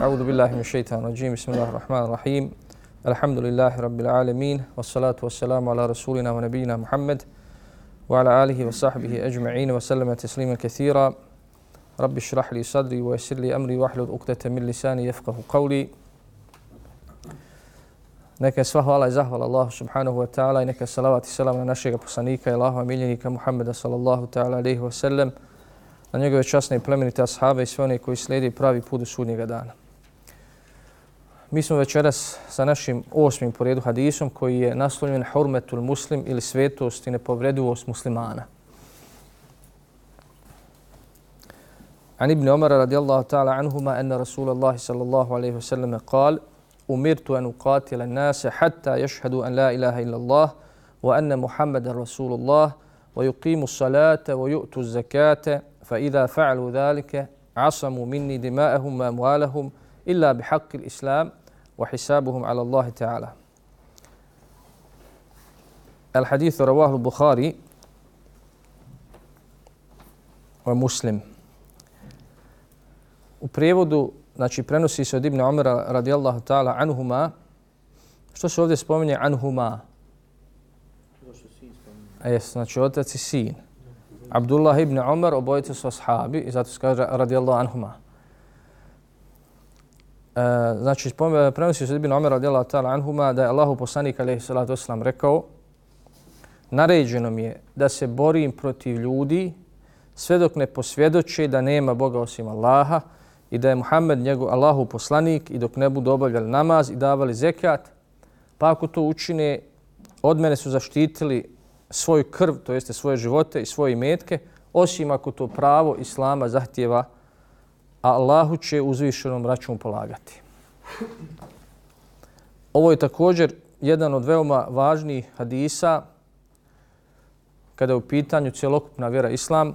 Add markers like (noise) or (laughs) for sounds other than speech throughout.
أعوذ بالله من الشيطان الرجيم بسم الله الرحمن الرحيم الحمد لله رب العالمين والصلاة والسلام على رسولنا ونبينا محمد وعلى آله وصحبه أجمعين وسلم تسليما كثيرا رب اشرح لي صدري ويسر لي أمري واحلل عقدة من لساني يفقه قولي Neka je sva hvala i zahvala Allahu subhanahu wa ta'ala i neka salavat i salam na našeg poslanika i Allahova miljenika Muhammeda sallallahu ta'ala alaihi wa sallam na njegove časne i plemenite ashabe i sve one koji slijedi pravi put do sudnjega dana. Mi smo večeras sa našim osmim po redu hadisom koji je naslovljen Hurmetul Muslim ili svetost i nepovredivost muslimana. عن ابن عمر رضي الله تعالى عنهما أن رسول الله صلى الله عليه وسلم قال أمرت أن أقاتل الناس حتى يشهدوا أن لا إله إلا الله وأن محمد رسول الله ويقيموا الصلاة ويؤتوا الزكاة فإذا فعلوا ذلك عصموا مني دماءهم وأموالهم إلا بحق الإسلام وحسابهم على الله تعالى الحديث رواه البخاري ومسلم U prijevodu, znači prenosi se od Ibn Umara radijallahu ta'ala anhuma. Što se ovdje spominje anhuma? Jes, znači otac i sin. Abdullah ibn Umar, obojice su ashabi i zato se kaže radijallahu anhuma. E, znači, e, prenosi se Ibn Omer radijallahu ta'ala anhuma da je Allahu poslanik alaihi salatu wasalam rekao naređeno mi je da se borim protiv ljudi sve dok ne posvjedoče da nema Boga osim Allaha i da je Muhammed njegov Allahu poslanik i dok ne budu obavljali namaz i davali zekat, pa ako to učine, od mene su zaštitili svoju krv, to jeste svoje živote i svoje imetke, osim ako to pravo Islama zahtjeva, a Allahu će uzvišenom račun polagati. Ovo je također jedan od veoma važnijih hadisa kada je u pitanju cjelokupna vjera Islam.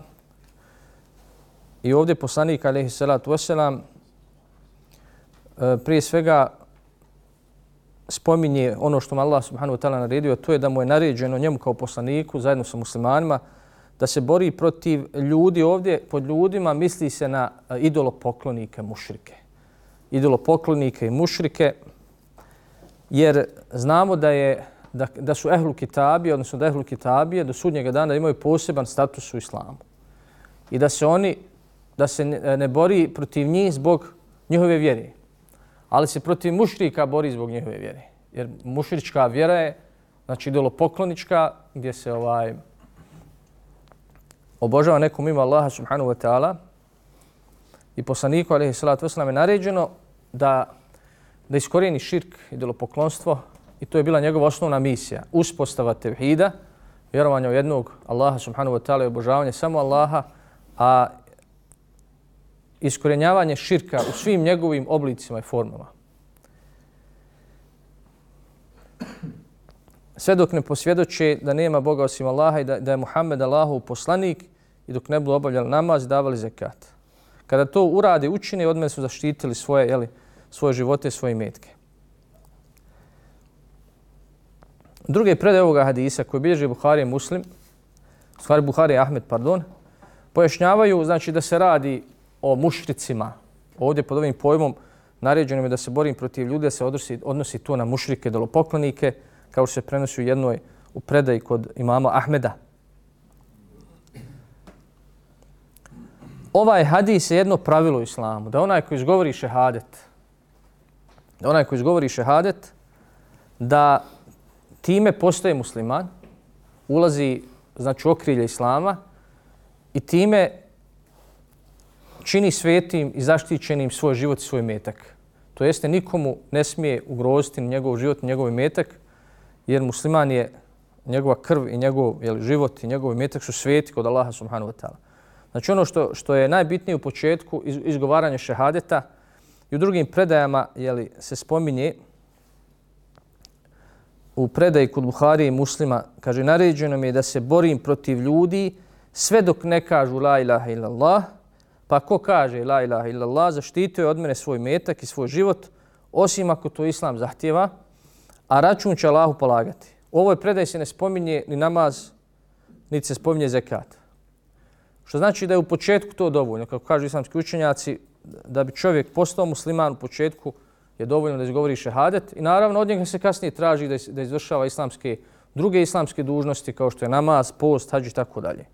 I ovdje poslanik, alaihi salatu wasalam, e, prije svega spominje ono što mu Allah subhanahu wa ta'ala naredio, to je da mu je naređeno njemu kao poslaniku zajedno sa muslimanima da se bori protiv ljudi ovdje, pod ljudima misli se na e, idolopoklonike mušrike. Idolopoklonike i mušrike, jer znamo da je da, da su ehlu kitabije, odnosno da ehlu kitabije do sudnjega dana imaju poseban status u islamu. I da se oni, da se ne, ne bori protiv njih zbog njihove vjere ali se protiv mušrika bori zbog njihove vjere. Jer mušrička vjera je znači idolopoklonička gdje se ovaj obožava neko mimo Allaha subhanahu wa ta'ala i poslaniku alaihi salatu wasalam je naređeno da, da iskorijeni širk i idolopoklonstvo i to je bila njegova osnovna misija. Uspostava tevhida, vjerovanja u jednog Allaha subhanahu wa ta'ala i obožavanje samo Allaha, a iskorenjavanje širka u svim njegovim oblicima i formama. Sve dok ne posvjedoče da nema Boga osim Allaha i da, da je Muhammed Allahov poslanik i dok ne budu obavljali namaz i davali zekat. Kada to urade učine, od su zaštitili svoje, jeli, svoje živote i svoje metke. Druge predaje ovoga hadisa koje bilježi Buhari i Muslim, stvari Buhari i Ahmed, pardon, pojašnjavaju znači da se radi o mušricima. Ovdje pod ovim pojmom naređeno je da se borim protiv ljudi, da se odnosi, odnosi to na mušrike, dolopoklonike, kao što se prenosi u jednoj u predaji kod imama Ahmeda. Ovaj hadis je jedno pravilo u islamu, da onaj koji izgovori šehadet, da onaj koji izgovori šehadet, da time postaje musliman, ulazi znači u okrilje islama i time čini svetim i zaštićenim svoj život i svoj metak. To jeste nikomu ne smije ugroziti njegov život i njegov metak, jer musliman je njegova krv i njegov jel, život i njegov imetak su sveti kod Allaha subhanahu wa ta'ala. Znači ono što, što je najbitnije u početku iz, izgovaranje šehadeta i u drugim predajama jeli, se spominje u predaji kod Buhari i muslima, kaže, naređeno mi je da se borim protiv ljudi sve dok ne kažu la ilaha illallah, Pa ko kaže la ilaha illallah, zaštitio je od mene svoj metak i svoj život, osim ako to islam zahtjeva, a račun će Allahu polagati. U ovoj predaj se ne spominje ni namaz, niti se spominje zekat. Što znači da je u početku to dovoljno. Kako kažu islamski učenjaci, da bi čovjek postao musliman u početku je dovoljno da izgovori šehadet i naravno od njega se kasnije traži da, da izvršava islamske, druge islamske dužnosti kao što je namaz, post, hađ i tako dalje.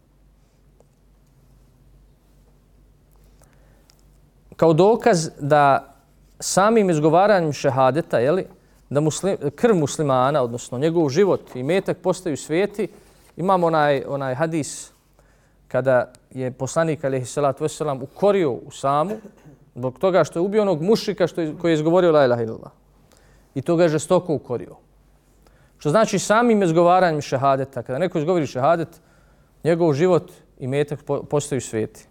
Kao dokaz da samim izgovaranjem šehadeta, jeli, da muslim, krv muslimana, odnosno njegov život i metak postaju svijeti, imamo onaj, onaj hadis kada je poslanik alaihi salatu wasalam ukorio u samu zbog toga što je ubio onog mušika što je, koji je izgovorio la ilaha illallah. I to ga je žestoko ukorio. Što znači samim izgovaranjem šehadeta, kada neko izgovori šehadet, njegov život i metak postaju svijeti.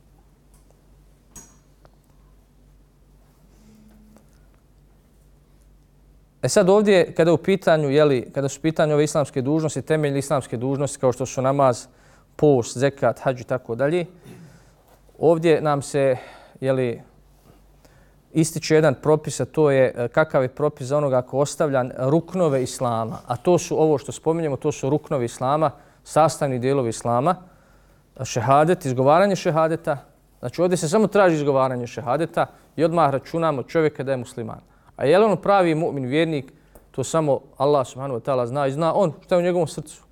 E sad ovdje, kada u pitanju, jeli, kada su pitanju ove islamske dužnosti, temeljne islamske dužnosti, kao što su namaz, post, zekat, hađ i tako dalje, ovdje nam se, jeli, ističe jedan propis, a to je e, kakav je propis za onoga ako ostavlja ruknove islama. A to su ovo što spominjemo, to su ruknovi islama, sastavni dijelovi islama, šehadet, izgovaranje šehadeta. Znači ovdje se samo traži izgovaranje šehadeta i odmah računamo čovjeka da je musliman. A je li on pravi mu'min vjernik, to samo Allah subhanahu wa ta'ala zna i zna on što je u njegovom srcu.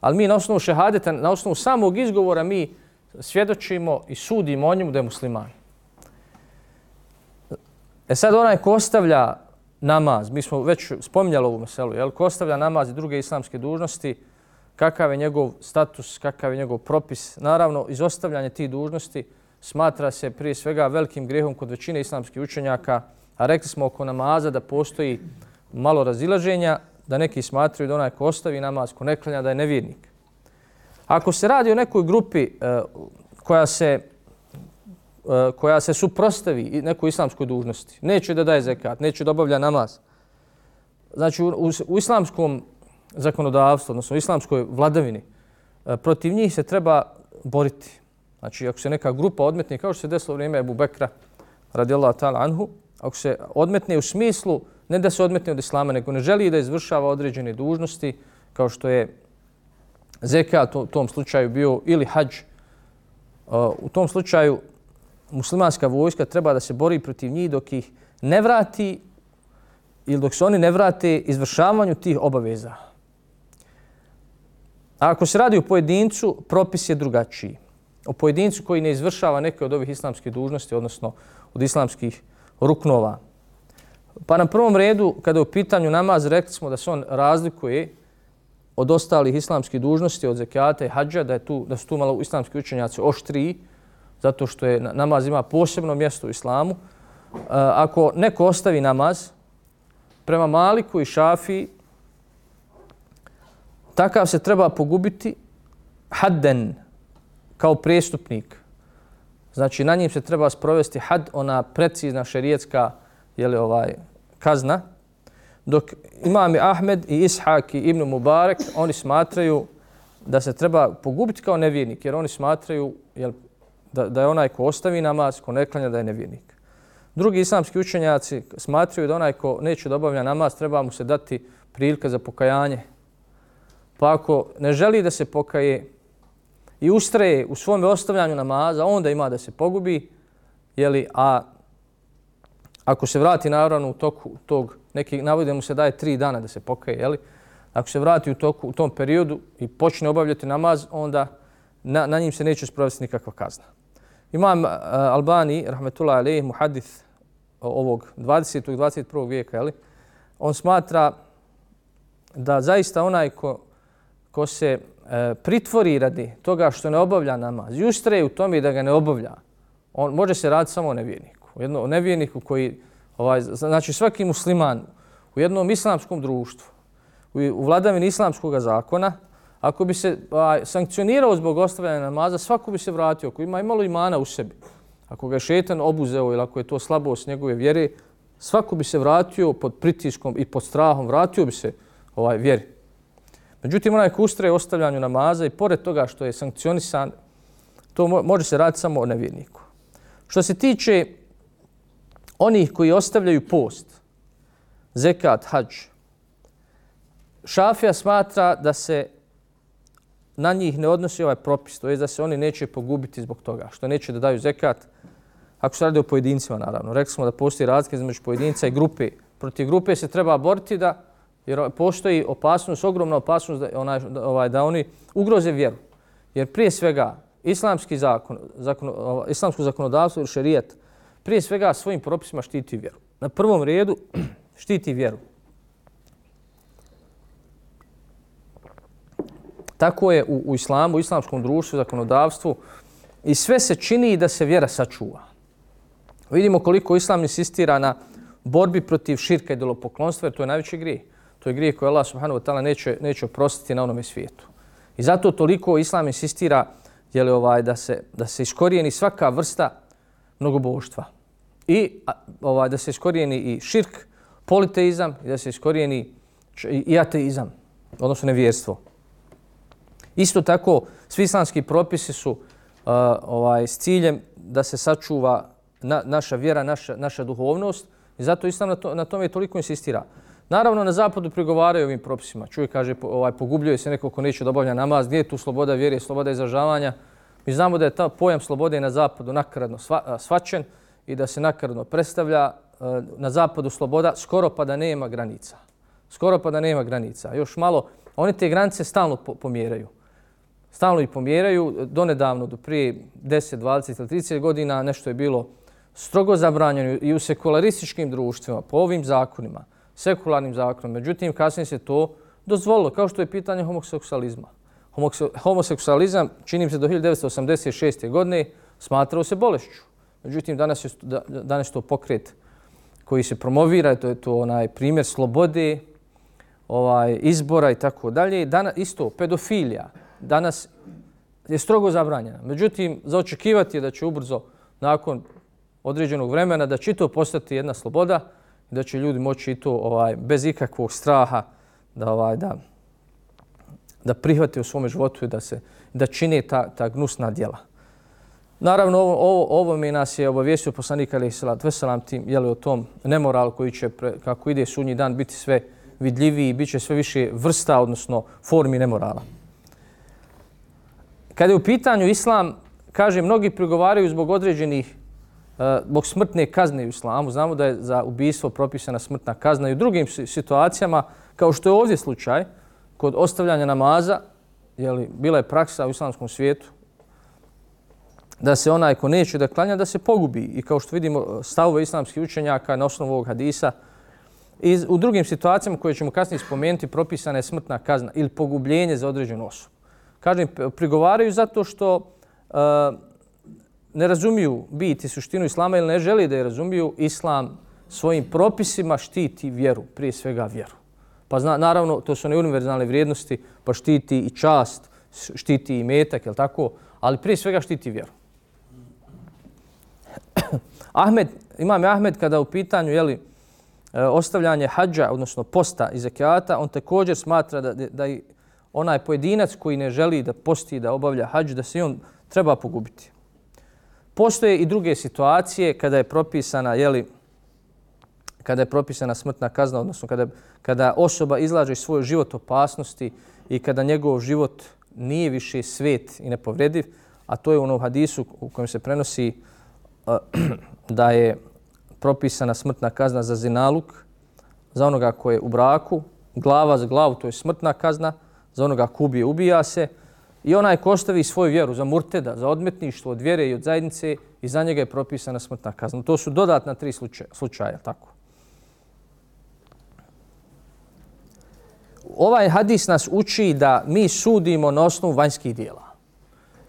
Ali mi na osnovu šehadeta, na osnovu samog izgovora mi svjedočimo i sudimo o njemu da je musliman. E sad onaj ko ostavlja namaz, mi smo već spominjali ovu meselu, jel? ko ostavlja namaz i druge islamske dužnosti, kakav je njegov status, kakav je njegov propis. Naravno, izostavljanje tih dužnosti smatra se prije svega velikim grehom kod većine islamskih učenjaka, a rekli smo oko namaza da postoji malo razilaženja, da neki smatraju da onaj ko ostavi namaz, ko neklanja, da je nevjernik. Ako se radi o nekoj grupi e, koja se e, koja se suprostavi nekoj islamskoj dužnosti, neće da daje zekat, neće da obavlja namaz. Znači, u, u, islamskom zakonodavstvu, odnosno u islamskoj vladavini, e, protiv njih se treba boriti. Znači, ako se neka grupa odmetne, kao što se desilo u vrijeme Ebu Bekra, radijallahu ta'ala anhu, ako se odmetne u smislu, ne da se odmetne od islama, nego ne želi da izvršava određene dužnosti, kao što je zekat u tom slučaju bio ili hađ, uh, u tom slučaju muslimanska vojska treba da se bori protiv njih dok ih ne vrati ili dok se oni ne vrate izvršavanju tih obaveza. A ako se radi o pojedincu, propis je drugačiji. O pojedincu koji ne izvršava neke od ovih islamskih dužnosti, odnosno od islamskih ruknova. Pa na prvom redu, kada je u pitanju namaz, rekli smo da se on razlikuje od ostalih islamskih dužnosti, od zekijata i hađa, da, je tu, da su tu malo islamski učenjaci oštriji, zato što je namaz ima posebno mjesto u islamu. E, ako neko ostavi namaz, prema Maliku i Šafi, takav se treba pogubiti hadden kao prestupnik. Znači, na njim se treba sprovesti had, ona precizna šerijetska jeli, ovaj, kazna. Dok imami Ahmed i Ishak i Ibn Mubarek, oni smatraju da se treba pogubiti kao nevjernik, jer oni smatraju jel, da, da je onaj ko ostavi namaz, ko ne klanja, da je nevjernik. Drugi islamski učenjaci smatraju da onaj ko neće da obavlja namaz, treba mu se dati prilika za pokajanje. Pa ako ne želi da se pokaje, i ustraje u svom ostavljanju namaza, onda ima da se pogubi, jeli, a ako se vrati naravno u toku tog, neki navode mu se daje tri dana da se pokaje, jeli, ako se vrati u, toku, u tom periodu i počne obavljati namaz, onda na, na njim se neće sprovesti nikakva kazna. Imam uh, Albani, rahmetullah alaih, muhadith ovog 20. 21. vijeka, jeli, on smatra da zaista onaj ko, ko se E, pritvori radi toga što ne obavlja namaz i ustraje u tome da ga ne obavlja, on može se raditi samo o nevjerniku. O nevijeniku nevjerniku koji, ovaj, znači svaki musliman u jednom islamskom društvu, u, u vladavini islamskog zakona, ako bi se ovaj, sankcionirao zbog ostavljanja namaza, svako bi se vratio. Ako ima imalo imana u sebi, ako ga je šetan obuzeo ili ako je to slabost njegove vjere, svako bi se vratio pod pritiskom i pod strahom, vratio bi se ovaj vjeri. Međutim, onaj ko ustraje ostavljanju namaza i pored toga što je sankcionisan, to može se raditi samo o nevjerniku. Što se tiče onih koji ostavljaju post, zekat, hađ, šafija smatra da se na njih ne odnosi ovaj propis, to je da se oni neće pogubiti zbog toga, što neće da daju zekat, ako se radi o pojedincima naravno. Rekli smo da postoji razlika između pojedinca i grupe. Protiv grupe se treba boriti da jer postoji opasnost, ogromna opasnost da, onaj, da, ovaj, da oni ugroze vjeru. Jer prije svega islamski zakon, zakon ovaj, islamsko zakonodavstvo ili šerijat prije svega svojim propisima štiti vjeru. Na prvom redu (clears throat) štiti vjeru. Tako je u, u islamu, u islamskom društvu, zakonodavstvu i sve se čini da se vjera sačuva. Vidimo koliko islam insistira na borbi protiv širka i delopoklonstva, jer to je najveći grijeh. To je grijeh koji Allah subhanahu wa ta'ala neće, neće oprostiti na onome svijetu. I zato toliko islam insistira je li ovaj, da, se, da se iskorijeni svaka vrsta mnogoboštva. I ovaj, da se iskorijeni i širk, politeizam, i da se iskorijeni i ateizam, odnosno nevjerstvo. Isto tako, svi islamski propisi su uh, ovaj, s ciljem da se sačuva na, naša vjera, naša, naša duhovnost i zato islam na, to, na tome toliko insistira. Naravno, na zapadu prigovaraju ovim propisima. Čuj, kaže, ovaj, pogubljuje se neko ko neće da obavlja namaz. Nije tu sloboda vjere, sloboda izražavanja? Mi znamo da je ta pojam slobode na zapadu nakaradno sva, svačen i da se nakaradno predstavlja e, na zapadu sloboda skoro pa da nema granica. Skoro pa da nema granica. Još malo, oni te granice stalno pomjeraju stalno ih pomjeraju. Donedavno, do prije 10, 20 ili 30 godina, nešto je bilo strogo zabranjeno i u sekularističkim društvima, po ovim zakonima, sekularnim zakonom. Međutim, kasnije se to dozvolilo, kao što je pitanje homoseksualizma. Homoseksualizam, činim se do 1986. godine, smatrao se bolešću. Međutim, danas je, danas je to pokret koji se promovira, to je to onaj primjer slobode, ovaj izbora i tako dalje. Danas isto pedofilija, danas je strogo zabranjena. Međutim, za očekivati je da će ubrzo nakon određenog vremena da će to postati jedna sloboda da će ljudi moći i to ovaj, bez ikakvog straha da, ovaj, da, da prihvate u svom životu i da, se, da čine ta, ta gnusna djela. Naravno, ovo, ovo, ovo mi nas je obavijestio poslanik Ali ve Veselam tim, jeli, o tom nemoral koji će, pre, kako ide sunji dan, biti sve vidljiviji i bit će sve više vrsta, odnosno formi nemorala. Kada je u pitanju islam, kaže, mnogi prigovaraju zbog određenih, Eh, zbog smrtne kazne u islamu. Znamo da je za ubijstvo propisana smrtna kazna i u drugim situacijama, kao što je ovdje slučaj, kod ostavljanja namaza, jeli, bila je praksa u islamskom svijetu, da se onaj ko neće da klanja, da se pogubi. I kao što vidimo eh, stavove islamskih učenjaka na osnovu ovog hadisa, i u drugim situacijama koje ćemo kasnije spomenuti, propisana je smrtna kazna ili pogubljenje za određenu osobu kažem, prigovaraju zato što uh, ne razumiju biti suštinu islama ili ne želi da je razumiju, islam svojim propisima štiti vjeru, prije svega vjeru. Pa zna, naravno, to su one univerzalne vrijednosti, pa štiti i čast, štiti i metak, jel tako? Ali prije svega štiti vjeru. (clears throat) Ahmed, imam Ahmed kada u pitanju je li, e, ostavljanje hađa, odnosno posta i zakijata, on također smatra da, da, i onaj pojedinac koji ne želi da posti da obavlja hađ, da se on treba pogubiti. Postoje i druge situacije kada je propisana, jeli, kada je propisana smrtna kazna, odnosno kada, kada osoba izlaže svoj život opasnosti i kada njegov život nije više svet i nepovrediv, a to je ono u hadisu u kojem se prenosi uh, (clears throat) da je propisana smrtna kazna za zinaluk, za onoga ko je u braku, glava za glavu, to je smrtna kazna, za onoga ko ubije, ubija se. I onaj ko ostavi svoju vjeru za murteda, za odmetništvo od vjere i od zajednice i za njega je propisana smrtna kazna. To su dodatna tri slučaja, slučaja tako. Ovaj hadis nas uči da mi sudimo na osnovu vanjskih dijela.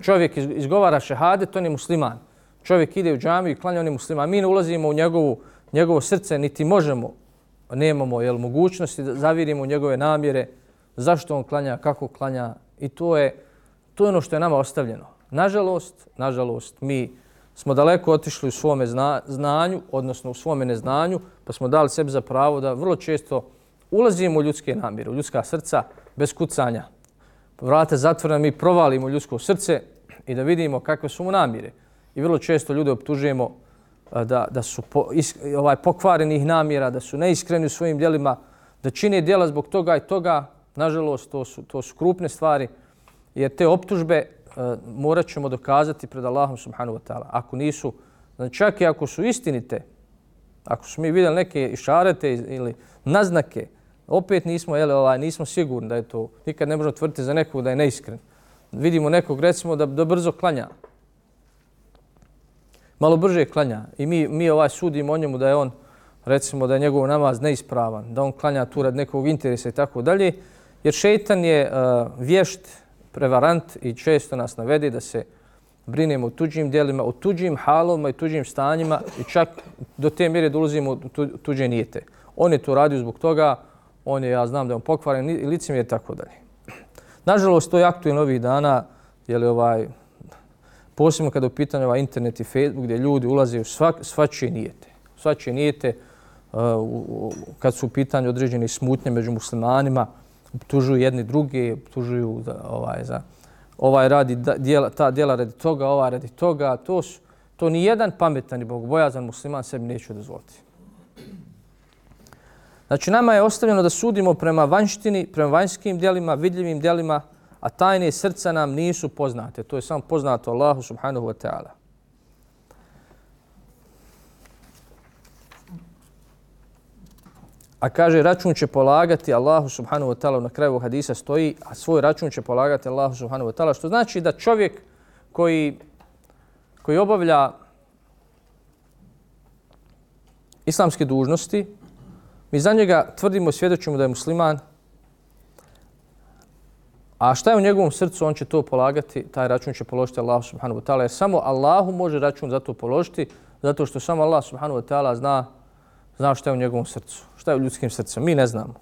Čovjek izgovara šehade, to je musliman. Čovjek ide u džamiju i klanja, on je musliman. Mi ne ulazimo u njegovu, njegovo srce, niti možemo, nemamo jel, mogućnosti da zavirimo u njegove namjere, zašto on klanja, kako klanja i to je to je ono što je nama ostavljeno. Nažalost, nažalost, mi smo daleko otišli u svome zna, znanju, odnosno u svome neznanju, pa smo dali sebi za pravo da vrlo često ulazimo u ljudske namire, u ljudska srca, bez kucanja. Vrate zatvorene, mi provalimo ljudsko srce i da vidimo kakve su mu namire. I vrlo često ljude optužujemo da, da su po, is, ovaj, pokvarenih namjera, da su neiskreni u svojim djelima, da čine djela zbog toga i toga, Nažalost, to su, to su krupne stvari, jer te optužbe e, morat ćemo dokazati pred Allahom subhanahu wa ta'ala. Ako nisu Znači čak i ako su istinite, ako su mi vidjeli neke išarete ili naznake, opet nismo, jel, ovaj, nismo sigurni da je to. Nikad ne možemo tvrditi za nekog da je neiskren. Vidimo nekog, recimo, da, da brzo klanja. Malo brže klanja. I mi, mi ovaj sudimo o njemu da je on, recimo, da je njegov namaz neispravan, da on klanja tu rad nekog interesa i tako dalje. Jer šeitan je uh, vješt, prevarant i često nas navede da se brinemo o tuđim dijelima, o tuđim halovima i tuđim stanjima i čak do te mjere dolazimo u tuđe nijete. On je to radio zbog toga, on je, ja znam da je on pokvaren i licim je tako dalje. Nažalost, to je aktualno ovih dana, je li ovaj, posebno kada je u pitanju ovaj internet i Facebook, gdje ljudi ulaze u svak, svačije nijete. Svačije nijete, uh, kad su u pitanju određene smutnje među muslimanima, optužuju jedni drugi, optužuju za, ovaj, za ovaj radi djela, ta djela radi toga, ova radi toga. To, su, to ni jedan pametan i bogobojazan musliman sebi neće dozvoliti. Znači, nama je ostavljeno da sudimo prema vanštini, prema vanjskim djelima, vidljivim djelima, a tajne srca nam nisu poznate. To je samo poznato Allahu subhanahu wa ta'ala. A kaže, račun će polagati Allahu subhanahu wa ta'ala, na kraju hadisa stoji, a svoj račun će polagati Allahu subhanahu wa ta'ala, što znači da čovjek koji, koji obavlja islamske dužnosti, mi za njega tvrdimo i svjedočimo da je musliman, a šta je u njegovom srcu, on će to polagati, taj račun će položiti Allah subhanahu wa ta'ala, jer samo Allahu može račun za to položiti, zato što samo Allah subhanahu wa ta'ala zna, zna šta je u njegovom srcu, šta je u ljudskim srcem. Mi ne znamo.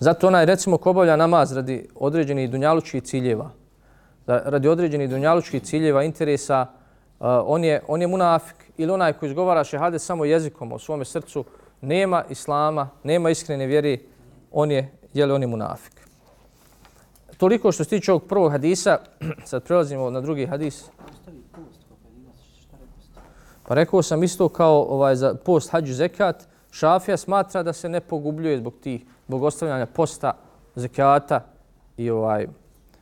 Zato onaj, recimo, ko obavlja namaz radi određenih dunjalučkih ciljeva, radi određenih dunjalučkih ciljeva, interesa, uh, on, je, on je munafik ili onaj koji izgovara šehade samo jezikom o svome srcu, nema islama, nema iskrene vjere, on je, je li on je munafik. Toliko što se tiče ovog prvog hadisa, (clears throat) sad prelazimo na drugi hadis. Pa rekao sam isto kao ovaj za post hađu zekat, šafija smatra da se ne pogubljuje zbog tih, zbog ostavljanja posta zekata i ovaj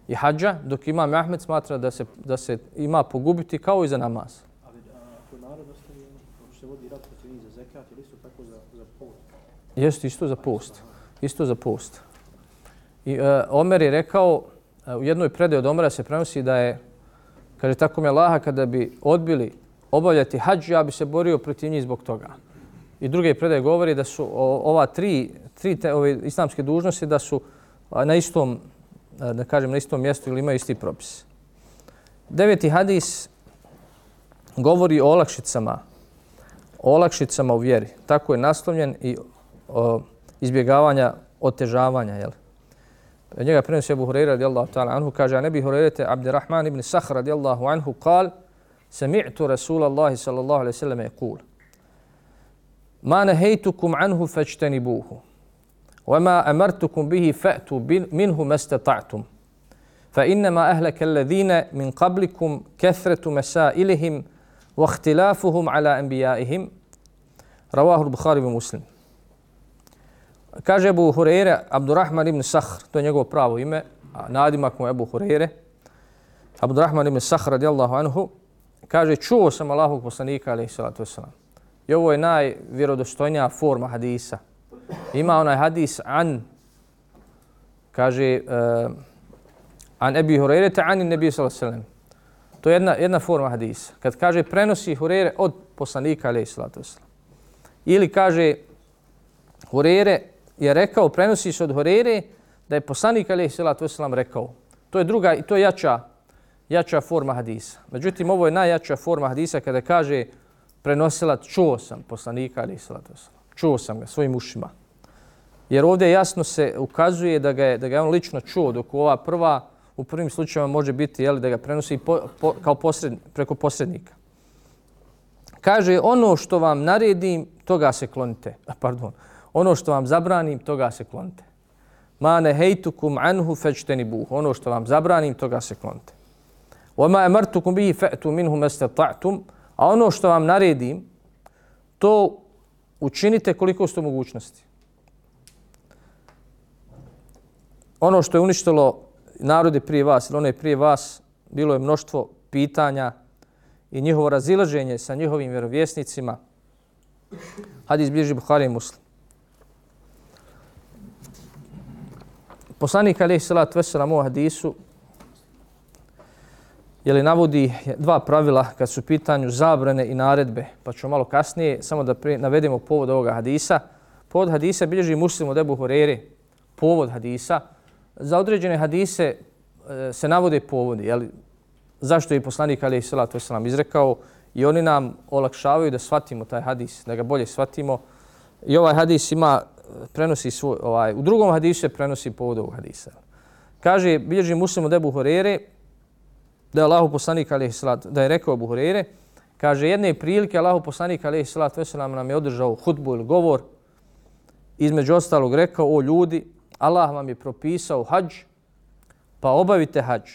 i hađa, dok ima Ahmed smatra da se, da se ima pogubiti kao i za namaz. Jeste isto za post. Isto za post. I uh, Omer je rekao, uh, u jednoj predaj od Omera se prenosi da je, kaže tako mi Allaha, kada bi odbili obavljati hađ, ja bi se borio protiv njih zbog toga. I druge predaje govori da su ova tri, tri te, ove islamske dužnosti da su na istom, da kažem, na istom mjestu ili imaju isti propis. Deveti hadis govori o olakšicama, o olakšicama u vjeri. Tako je naslovljen i o, izbjegavanja otežavanja. Jel? Njega prenosi Abu Hurajra radijallahu ta'ala anhu, kaže, a nebi Hurajrete Abdirrahman ibn Sahr radijallahu anhu, kal, سمعت رسول الله صلى الله عليه وسلم يقول ما نهيتكم عنه فاجتنبوه وما أمرتكم به فأتوا منه ما استطعتم. فإنما أهلك الذين من قبلكم كثرة مسائلهم واختلافهم على أنبيائهم. رواه البخاري ومسلم. كاج أبو هريرة عبد الرحمن بن صخر تو نيغو براو إيمة نادمك أبو هريرة عبد الرحمن بن صخر رضي الله عنه kaže, čuo sam Allahog poslanika, alaihi salatu wasalam. I ovo je najvjerodostojnija forma hadisa. Ima onaj hadis an, kaže, uh, an Ebi Hurere te anin nebi sallallahu wasalam. To je jedna, jedna forma hadisa. Kad kaže, prenosi Hurere od poslanika, alaihi salatu wasalam. Ili kaže, Hurere je rekao, prenosi se od Horere, da je poslanik alaihi salatu wasalam rekao. To je druga i to je jača, jača forma hadisa. Međutim, ovo je najjača forma hadisa kada kaže prenosila čuo sam poslanika ali salatu. Čuo sam ga svojim ušima. Jer ovdje jasno se ukazuje da ga je, da ga je on lično čuo, dok ova prva, u prvim slučajima može biti jeli, da ga prenosi po, po, kao posred, preko posrednika. Kaže, ono što vam naredim, toga se klonite. (laughs) Pardon ono što vam zabranim, toga se klonite. Ma ne hejtukum anhu fečteni buh. Ono što vam zabranim, toga se klonite. وما امرتكم به bihi منه ما استطعتم A ono što vam naredim, to učinite koliko ste mogućnosti. Ono što je uništilo narode prije vas, ili one prije vas, bilo je mnoštvo pitanja i njihovo razilaženje sa njihovim vjerovjesnicima. Hadis bliži Buhari i Muslim. Poslanik alaihi salatu veselam u hadisu je li navodi dva pravila kad su pitanju zabrane i naredbe, pa ću malo kasnije samo da pre, navedemo povod ovoga hadisa. Povod hadisa bilježi muslim od Ebu Horeri, povod hadisa. Za određene hadise e, se navode povodi, jel, zašto je poslanik Ali salatu Veselam izrekao i oni nam olakšavaju da shvatimo taj hadis, da ga bolje shvatimo. I ovaj hadis ima, e, prenosi svoj, ovaj, u drugom hadisu se prenosi povod ovog hadisa. Kaže, bilježi muslim od Ebu Horeire, da je Allahu poslanik alejhi salat da je rekao Abu Hurajre kaže jedne prilike Allahu poslanik alejhi salat vesselam nam je održao hutbu ili govor između ostalog rekao o ljudi Allah vam je propisao hadž pa obavite hadž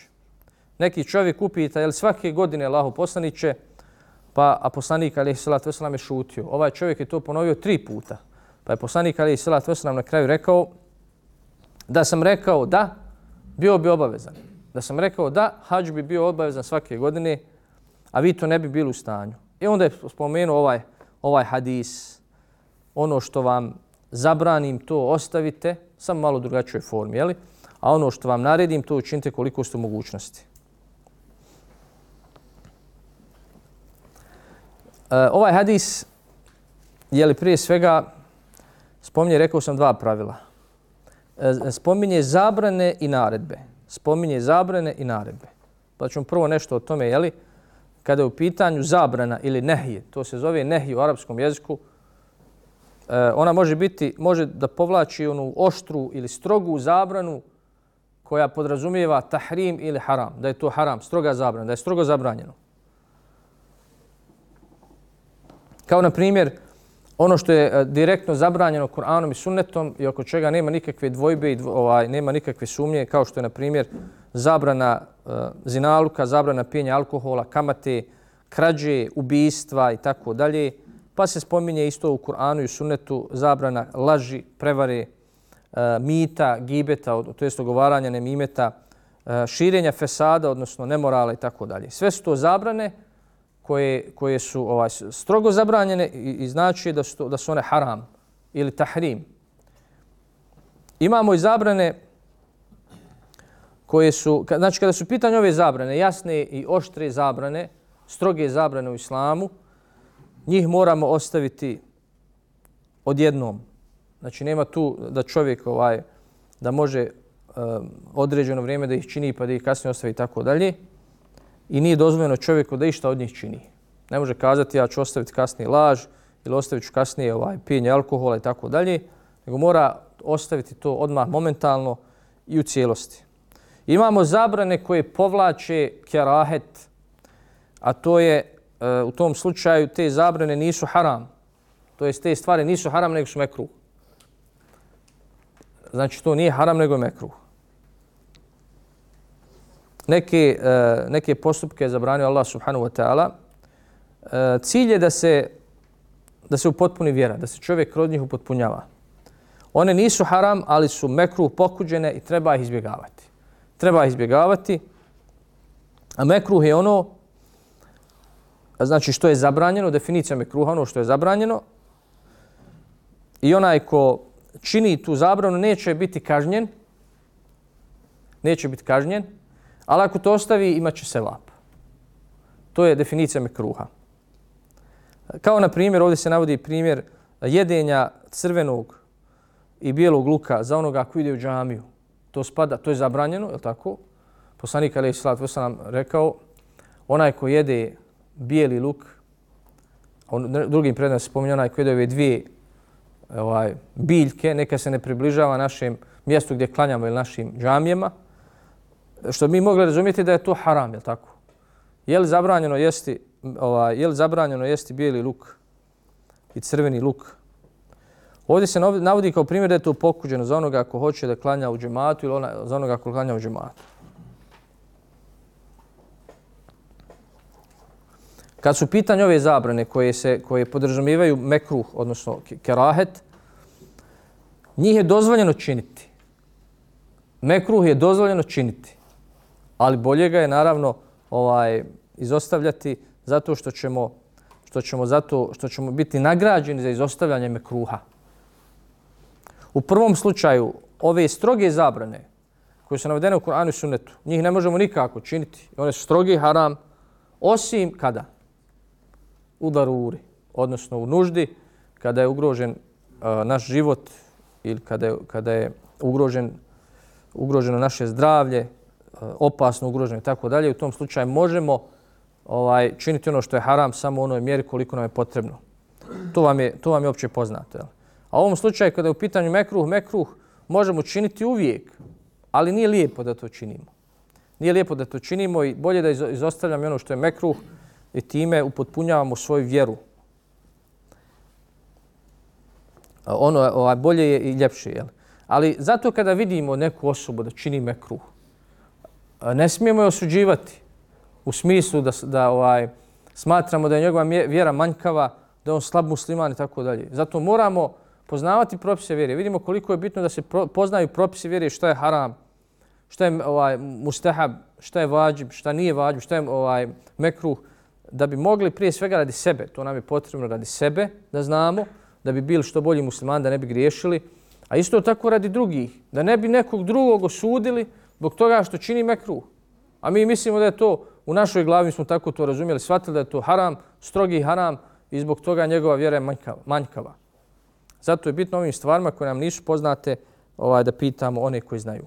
neki čovjek upita je li svake godine Allahu poslanice pa a poslanik alejhi salat vesselam je šutio. Ovaj čovjek je to ponovio tri puta. Pa je poslanik alejhi salat vesselam na kraju rekao da sam rekao da bio bi obavezan da sam rekao da hađ bi bio obavezan svake godine, a vi to ne bi bili u stanju. I onda je spomenuo ovaj, ovaj hadis, ono što vam zabranim, to ostavite, samo malo drugačoj formi, jeli? a ono što vam naredim, to učinite koliko ste mogućnosti. E, ovaj hadis, je li prije svega, spominje, rekao sam dva pravila. E, spominje zabrane i naredbe spominje zabrane i naredbe. Pa ćemo prvo nešto o tome, jeli, kada je u pitanju zabrana ili nehije, to se zove nehije u arapskom jeziku, e, ona može biti, može da povlači onu oštru ili strogu zabranu koja podrazumijeva tahrim ili haram, da je to haram, stroga zabrana, da je strogo zabranjeno. Kao na primjer, ono što je e, direktno zabranjeno Kur'anom i sunnetom i oko čega nema nikakve dvojbe i ovaj, nema nikakve sumnje, kao što je, na primjer, zabrana e, zinaluka, zabrana pijenja alkohola, kamate, krađe, ubijstva i tako dalje. Pa se spominje isto u Kur'anu i sunnetu zabrana laži, prevare, e, mita, gibeta, to jest ogovaranja nemimeta, e, širenja fesada, odnosno nemorala i tako dalje. Sve su to zabrane koje, koje su ovaj, strogo zabranjene i, i znači da su, da su one haram ili tahrim. Imamo i zabrane koje su, znači kada su pitanje ove zabrane, jasne i oštre zabrane, stroge zabrane u islamu, njih moramo ostaviti odjednom. Znači nema tu da čovjek ovaj da može um, određeno vrijeme da ih čini pa da ih kasnije ostavi tako dalje i nije dozvoljeno čovjeku da išta od njih čini. Ne može kazati ja ću ostaviti kasnije laž ili ostavit ću kasnije ovaj, pijenje alkohola i tako dalje, nego mora ostaviti to odmah momentalno i u cijelosti. Imamo zabrane koje povlače kerahet, a to je e, u tom slučaju te zabrane nisu haram. To jest te stvari nisu haram nego su mekruh. Znači to nije haram nego mekruh neke, neke postupke zabranio Allah subhanahu wa ta'ala. E, cilj je da se, da se upotpuni vjera, da se čovjek kroz njih upotpunjava. One nisu haram, ali su mekruh pokuđene i treba ih izbjegavati. Treba ih izbjegavati. A mekruh je ono, znači što je zabranjeno, definicija mekruha, ono što je zabranjeno. I onaj ko čini tu zabranu neće biti kažnjen, neće biti kažnjen, Ali ako to ostavi, imat će se vap. To je definicija mekruha. Kao na primjer, ovdje se navodi primjer jedenja crvenog i bijelog luka za onoga koji ide u džamiju. To spada, to je zabranjeno, je tako? Poslanik Ali Islat Vosa nam rekao, onaj ko jede bijeli luk, on, drugim predan se spominje onaj ko jede ove dvije ovaj, biljke, neka se ne približava našem mjestu gdje klanjamo ili našim džamijama, što mi mogli razumjeti da je to haram, je tako? Je li zabranjeno jesti, ovaj, je li zabranjeno jesti bijeli luk i crveni luk? Ovdje se navodi kao primjer da je to pokuđeno za onoga ko hoće da klanja u džematu ili ona, za onoga ko klanja u džematu. Kad su pitanje ove zabrane koje se koje podrazumijevaju mekruh, odnosno kerahet, njih je dozvoljeno činiti. Mekruh je dozvoljeno činiti ali bolje ga je naravno ovaj izostavljati zato što ćemo što ćemo zato što ćemo biti nagrađeni za izostavljanje mekruha. U prvom slučaju ove stroge zabrane koje su navedene u Kur'anu i Sunnetu, njih ne možemo nikako činiti. One su strogi haram osim kada u daruri, odnosno u nuždi, kada je ugrožen uh, naš život ili kada je, kada je ugrožen ugroženo naše zdravlje, opasno ugroženo i tako dalje, u tom slučaju možemo ovaj činiti ono što je haram samo u onoj mjeri koliko nam je potrebno. To vam je, to vam je opće poznato. Jel? A u ovom slučaju kada je u pitanju mekruh, mekruh možemo činiti uvijek, ali nije lijepo da to činimo. Nije lijepo da to činimo i bolje da izostavljamo ono što je mekruh i time upotpunjavamo svoju vjeru. Ono ovaj, bolje je i ljepše. Jel? Ali zato kada vidimo neku osobu da čini mekruh, ne smijemo je osuđivati u smislu da, da ovaj, smatramo da je njegova vjera manjkava, da je on slab musliman i tako dalje. Zato moramo poznavati propise vjere. Vidimo koliko je bitno da se pro, poznaju propise vjere, šta je haram, šta je ovaj, mustahab, šta je vađib, šta nije vađib, šta je ovaj, mekruh, da bi mogli prije svega radi sebe, to nam je potrebno radi sebe, da znamo, da bi bili što bolji musliman, da ne bi griješili, a isto tako radi drugih, da ne bi nekog drugog osudili zbog toga što čini mekruh. A mi mislimo da je to u našoj glavi smo tako to razumjeli, shvatili da je to haram, strogi haram i zbog toga njegova vjera je manjkava. Zato je bitno ovim stvarima koje nam nisu poznate ovaj, da pitamo one koji znaju.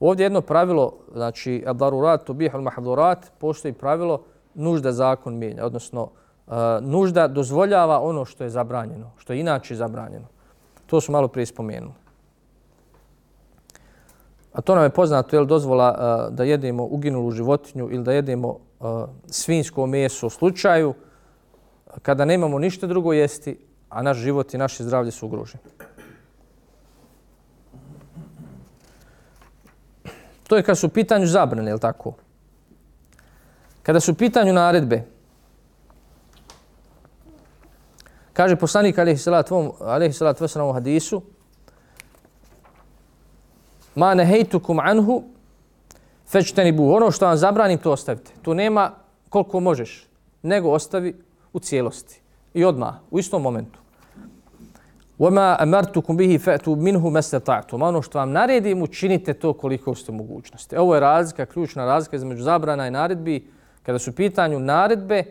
Ovdje jedno pravilo, znači abdarurat, tubihul al-mahdurat, postoji pravilo nužda zakon mijenja, odnosno uh, nužda dozvoljava ono što je zabranjeno, što je inače zabranjeno. To su malo prije spomenuli. A to nam je poznato, je li dozvola a, da jedemo uginulu životinju ili da jedemo a, svinjsko meso u slučaju kada nemamo ništa drugo jesti, a naš život i naše zdravlje su ugroženi. To je kad su u pitanju zabrane, je li tako? Kada su u pitanju naredbe, kaže poslanik alaihi salatu wasalam u hadisu, ma nehejtukum anhu, fećteni bu. Ono što vam zabranim, to ostavite. Tu nema koliko možeš, nego ostavi u cijelosti. I odmah, u istom momentu. وَمَا أَمَرْتُكُمْ بِهِ فَأْتُوا مِنْهُ مَسْتَطَعْتُمْ Ono što vam naredim, učinite to koliko ste mogućnosti. Ovo je razlika, ključna razlika između zabrana i naredbi. Kada su pitanju naredbe,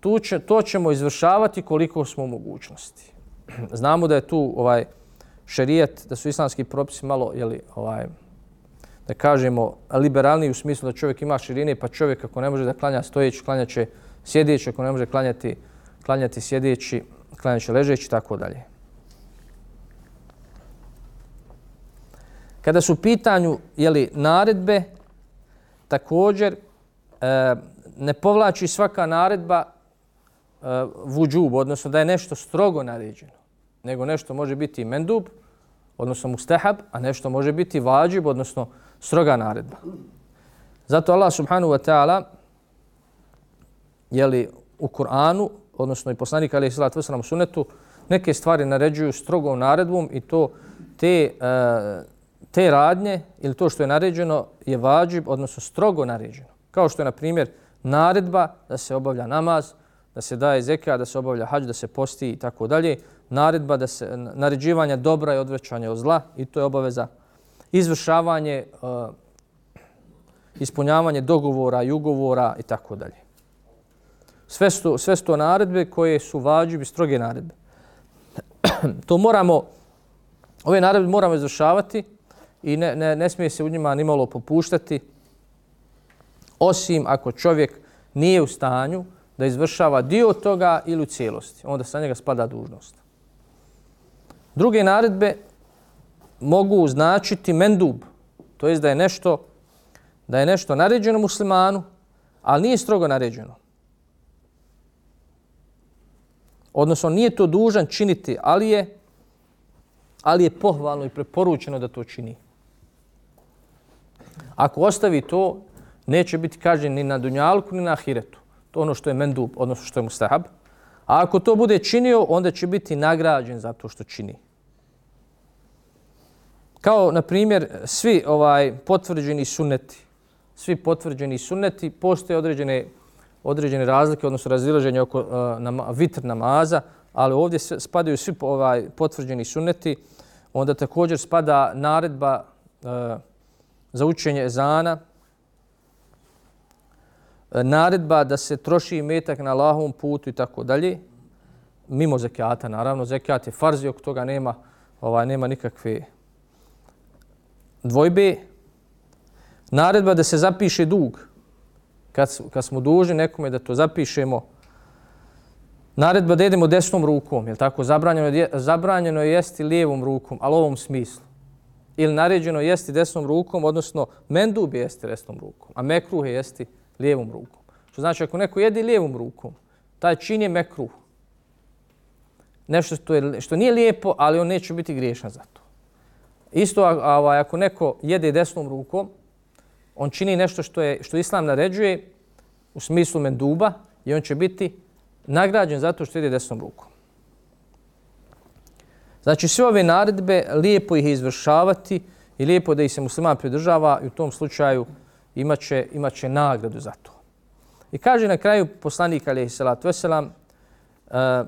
tu će, to ćemo izvršavati koliko smo u mogućnosti. (clears throat) Znamo da je tu ovaj šerijet, da su islamski propisi malo, jeli, ovaj, da kažemo, liberalniji u smislu da čovjek ima širine, pa čovjek ako ne može da klanja stojeći, klanjaće sjedeći, ako ne može klanjati, klanjati sjedeći, klanjaće ležeći, tako dalje. Kada su u pitanju jeli, naredbe, također e, ne povlači svaka naredba e, vuđub, odnosno da je nešto strogo naređeno, nego nešto može biti mendub, odnosno mustahab, a nešto može biti vađib, odnosno stroga naredba. Zato Allah subhanahu wa ta'ala jeli, u Kur'anu, odnosno i poslanik alaih sallatu wasalam u sunetu, neke stvari naređuju strogom naredbom i to te e, te radnje ili to što je naređeno je vađib, odnosno strogo naređeno. Kao što je, na primjer, naredba da se obavlja namaz, da se daje zeka, da se obavlja hađ, da se posti i tako dalje. Naredba da se naređivanja dobra i odvraćanja od zla i to je obaveza. Izvršavanje, uh, ispunjavanje dogovora i ugovora i tako dalje. Sve su, sve su naredbe koje su vađibi, stroge naredbe. to moramo, ove naredbe moramo izvršavati i ne, ne, ne smije se u njima ni malo popuštati, osim ako čovjek nije u stanju da izvršava dio toga ili u cijelosti. Onda sa njega spada dužnost. Druge naredbe mogu značiti mendub, to jest da je nešto da je nešto naređeno muslimanu, ali nije strogo naređeno. Odnosno, nije to dužan činiti, ali je, ali je pohvalno i preporučeno da to čini. Ako ostavi to, neće biti kažen ni na dunjalku, ni na ahiretu. To ono što je mendub, odnosno što je mustahab. A ako to bude činio, onda će biti nagrađen za to što čini. Kao, na primjer, svi ovaj potvrđeni sunneti, svi potvrđeni sunneti, postoje određene određene razlike, odnosno razilaženje oko uh, nama, vitr namaza, ali ovdje spadaju svi ovaj, potvrđeni sunneti. Onda također spada naredba uh, za učenje ezana, E, naredba da se troši metak na Allahovom putu i tako dalje, mimo zekijata naravno. Zekijat je farzi, oko toga nema, ovaj, nema nikakve dvojbe. Naredba da se zapiše dug, kad, kad smo dužni nekome da to zapišemo, naredba da jedemo desnom rukom, je tako? Zabranjeno je, zabranjeno je jesti lijevom rukom, ali u ovom smislu. Ili naređeno jesti desnom rukom, odnosno mendub je jesti desnom rukom, a mekruh je jesti lijevom rukom. Što znači, ako neko jede lijevom rukom, taj čin je mekruh. Nešto što, je, što nije lijepo, ali on neće biti griješan za to. Isto ovaj, ako neko jede desnom rukom, on čini nešto što je što islam naređuje u smislu menduba i on će biti nagrađen zato što ide desnom rukom. Znači sve ove naredbe lijepo ih izvršavati i lijepo da ih se musliman pridržava i u tom slučaju imaće, imaće nagradu za to. I kaže na kraju poslanik alaihi salatu veselam uh, e,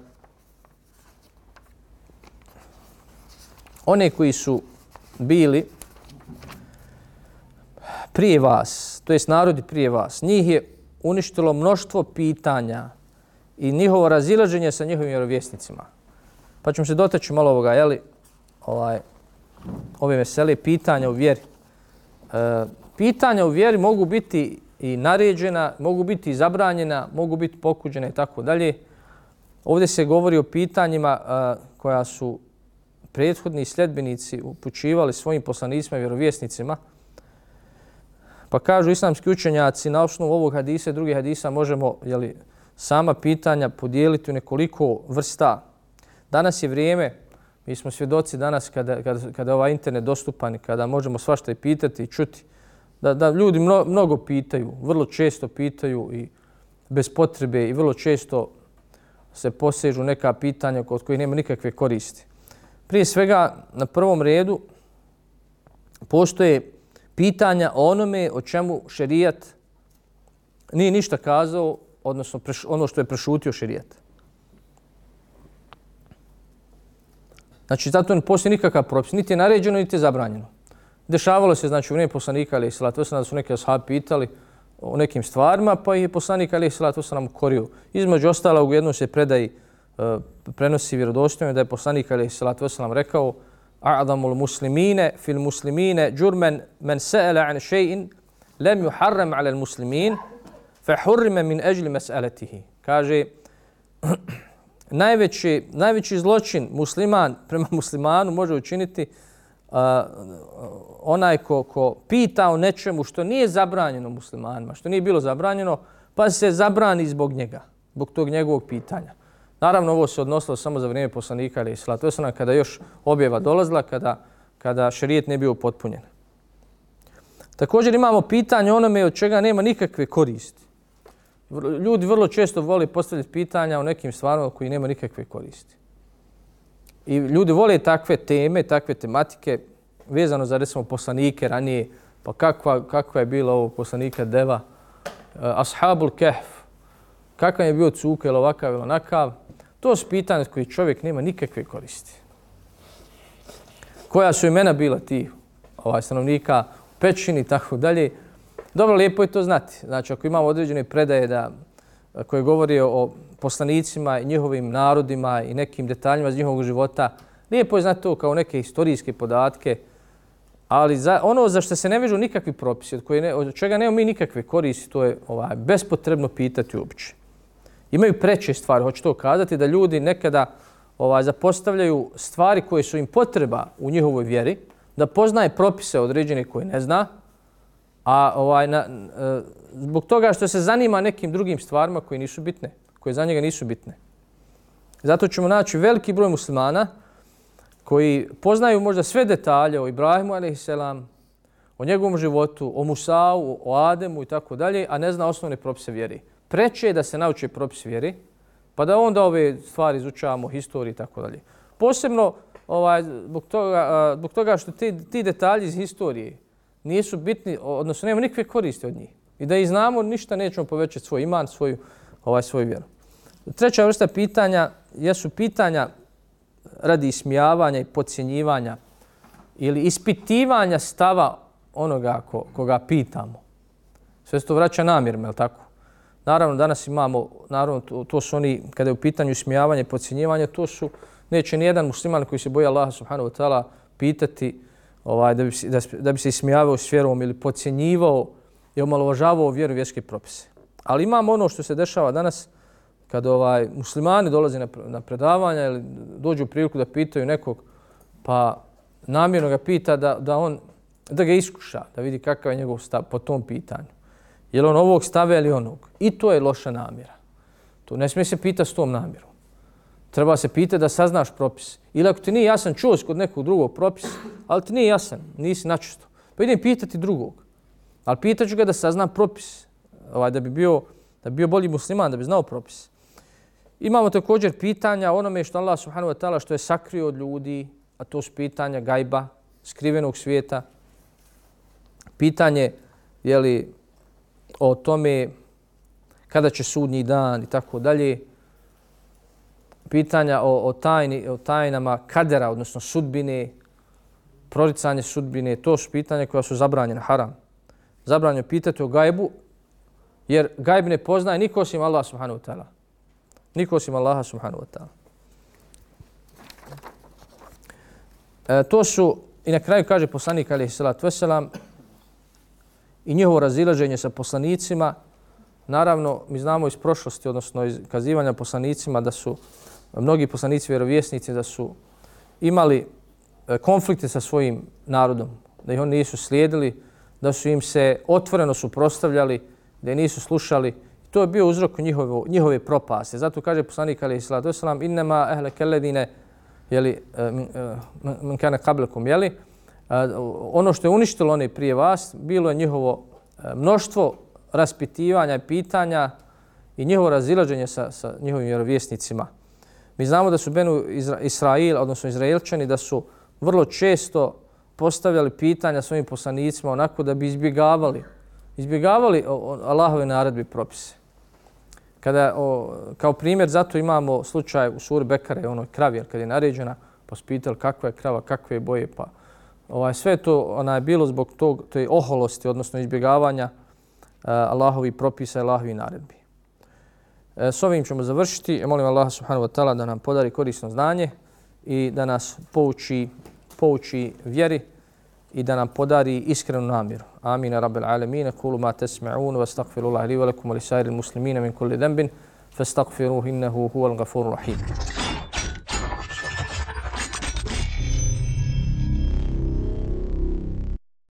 one koji su bili prije vas, to jest narodi prije vas, njih je uništilo mnoštvo pitanja i njihovo razilaženje sa njihovim vjerovjesnicima. Pa ćemo se dotaći malo ovoga, jeli, ovaj, ove vesele pitanja u vjeri. E, pitanja u vjeri mogu biti i naređena, mogu biti i zabranjena, mogu biti pokuđena i tako dalje. Ovdje se govori o pitanjima a, koja su prethodni sljedbenici upućivali svojim poslanicima i vjerovjesnicima. Pa kažu islamski učenjaci, na osnovu ovog hadisa i drugih hadisa možemo jeli, sama pitanja podijeliti u nekoliko vrsta. Danas je vrijeme, mi smo svjedoci danas kada, kada, kada je ovaj internet dostupan kada možemo svašta i pitati i čuti, da, da ljudi mno, mnogo pitaju, vrlo često pitaju i bez potrebe i vrlo često se posežu neka pitanja kod kojih nema nikakve koristi. Prije svega, na prvom redu, postoje pitanja o onome o čemu šerijat nije ništa kazao, odnosno ono što je prešutio šerijat. Znači, zato ne postoji nikakav propis. Niti je naređeno, niti je zabranjeno. Dešavalo se, znači, u vrijeme poslanika, ali i salatu da su neke ashabi pitali o nekim stvarima, pa je poslanik, ali i salatu nam korio. Između ostala, u jednom se predaj e, prenosi vjerodostojno da je poslanik, ali i salatu nam rekao A'damul muslimine fil muslimine jurman man sa'ala an shay'in lam yuharram 'ala al-muslimin fa hurrima min ajli mas'alatihi kaže (clears throat) najveći najveći zločin musliman prema (laughs) muslimanu može učiniti onaj ko, ko pita o nečemu što nije zabranjeno muslimanima, što nije bilo zabranjeno, pa se zabrani zbog njega, zbog tog njegovog pitanja. Naravno, ovo se odnosilo samo za vrijeme poslanika ili islata. To je sada kada još objeva dolazila, kada, kada šarijet ne bio potpunjen. Također imamo pitanje onome od čega nema nikakve koristi. Ljudi vrlo često vole postavljati pitanja o nekim stvarima koji nema nikakve koristi. I ljudi vole takve teme, takve tematike vezano za recimo poslanike ranije, pa kakva, kakva je bila ovo poslanika Deva, uh, Ashabul Kehf, kakav je bio cuk ili ovakav ili onakav, to su pitanje koji čovjek nema nikakve koristi. Koja su imena bila ti ovaj, stanovnika u pećini i tako dalje. Dobro, lijepo je to znati. Znači, ako imamo određene predaje da, koje govori o poslanicima i njihovim narodima i nekim detaljima iz njihovog života, lijepo je znati to kao neke historijske podatke, ali za, ono za što se ne vežu nikakvi propisi, od, koje ne, od čega nemamo mi nikakve koristi, to je ovaj, bespotrebno pitati uopće imaju preče stvari, hoću to kazati, da ljudi nekada ovaj, zapostavljaju stvari koje su im potreba u njihovoj vjeri, da poznaje propise određene koje ne zna, a ovaj, na, e, zbog toga što se zanima nekim drugim stvarima koje nisu bitne, koje za njega nisu bitne. Zato ćemo naći veliki broj muslimana koji poznaju možda sve detalje o Ibrahimu a.s., o njegovom životu, o Musau, o Ademu i tako dalje, a ne zna osnovne propise vjeri preče je da se nauči propis vjeri, pa da onda ove stvari izučavamo, historiju i tako dalje. Posebno ovaj, zbog, toga, zbog toga što ti, ti detalji iz historije nisu bitni, odnosno nema nikakve koriste od njih. I da ih znamo, ništa nećemo povećati svoj iman, svoju, ovaj, svoju vjeru. Treća vrsta pitanja jesu pitanja radi ismijavanja i podcjenjivanja ili ispitivanja stava onoga ko, koga pitamo. Sve se to vraća namjerno, je tako? Naravno, danas imamo, naravno, to, to su oni, kada je u pitanju ismijavanja i podcjenjivanja, to su, neće nijedan musliman koji se boji Allaha subhanahu wa ta'ala pitati ovaj, da, bi, da, da bi se ismijavao s vjerom ili podcjenjivao i omalovažavao vjeru vjerske propise. Ali imamo ono što se dešava danas, kad ovaj muslimani dolaze na, na predavanja ili dođu u priliku da pitaju nekog, pa namjerno ga pita da, da on da ga iskuša, da vidi kakav je njegov stav po tom pitanju. Je li on ovog stave ili onog? I to je loša namjera. To ne smije se pita s tom namjerom. Treba se pita da saznaš propis. Ili ako ti nije jasan, čuo kod nekog drugog propis, ali ti nije jasan, nisi načisto. Pa idem pitati drugog. Ali pitaću ga da sazna propis. Ovaj, da bi bio da bi bio bolji musliman, da bi znao propis. Imamo također pitanja onome što Allah subhanahu wa ta'ala što je sakrio od ljudi, a to su pitanja gajba, skrivenog svijeta. Pitanje je li o tome kada će sudnji dan i tako dalje. Pitanja o, o, tajni, o tajnama kadera, odnosno sudbine, proricanje sudbine, to su pitanja koja su zabranjena, haram. Zabranjeno pitati o gajbu, jer gajb ne poznaje niko osim Allah subhanahu wa ta'ala. Niko osim Allaha subhanahu wa ta'ala. E, to su, i na kraju kaže poslanik alaihi salatu wasalam, i njihovo razilaženje sa poslanicima, naravno, mi znamo iz prošlosti, odnosno iz kazivanja poslanicima, da su mnogi poslanici vjerovjesnici da su imali e, konflikte sa svojim narodom, da ih oni nisu slijedili, da su im se otvoreno suprostavljali, da nisu slušali, to je bio uzrok njihove, njihove propaste. Zato kaže poslanik alaihi sallatu wasalam innama ehle kelledine jeli, eh, e, men eh, kane kablekum, jeli, eh, ono što je uništilo one prije vas, bilo je njihovo mnoštvo raspitivanja i pitanja i njihovo razilaženje sa, sa njihovim vjerovjesnicima. Mi znamo da su Benu Israil, odnosno Izraelčani, da su vrlo često postavljali pitanja svojim poslanicima onako da bi izbjegavali, izbjegavali Allahove naredbi propise. Kada, o, kao primjer, zato imamo slučaj u suri Bekare, onoj kravi, kad je naređena, pa spital kakva je krava, kakve je boje, pa ovaj, sve to ona je bilo zbog tog, te oholosti, odnosno izbjegavanja uh, Allahovi propisa i Allahovi naredbi. E, s ovim ćemo završiti. E, molim Allah subhanahu wa ta'ala da nam podari korisno znanje i da nas pouči, pouči vjeri i da nam podari iskrenu namjeru. Amin, rabbil alamin. Kulu ma tesma'un, wa astaghfirullah li wa lakum wa li muslimina min kulli dhanbin, fa astaghfiruhu innahu huwal ghafurur rahim.